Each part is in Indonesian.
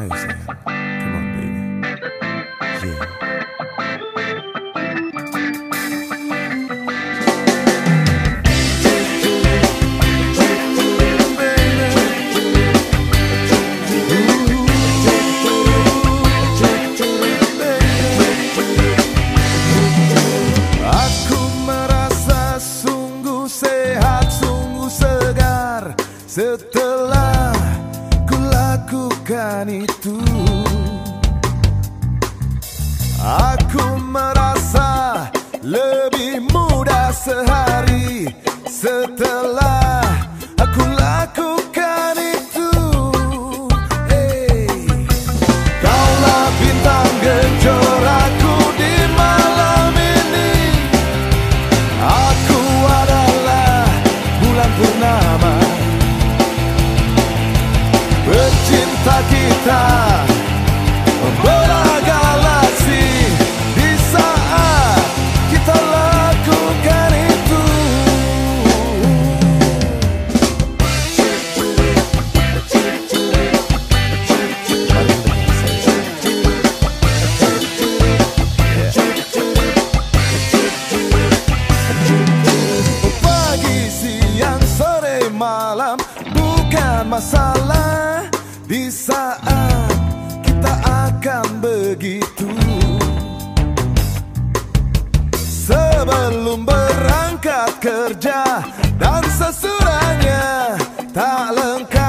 I a. merasa lebih mudah sehari setelah aku lakukan itu. Hey. Kaulah bintang gejoraku di malam ini. Aku adalah bulan purnama Bercinta kita malam. Bukan masalah Di saat kita akan begitu. Sebelum berangkat kerja Dan sesudahnya tak lengkap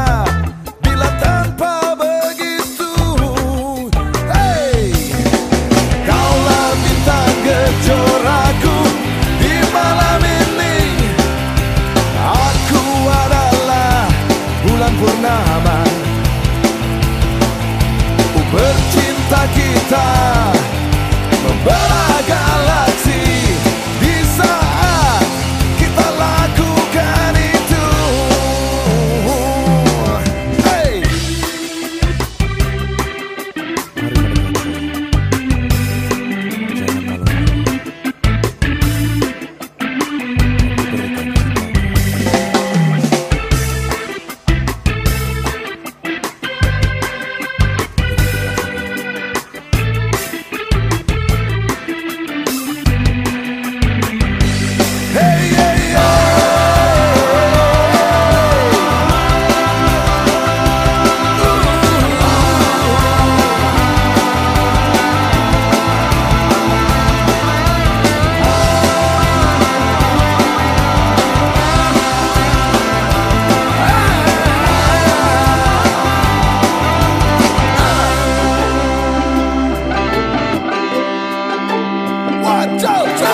Go, go!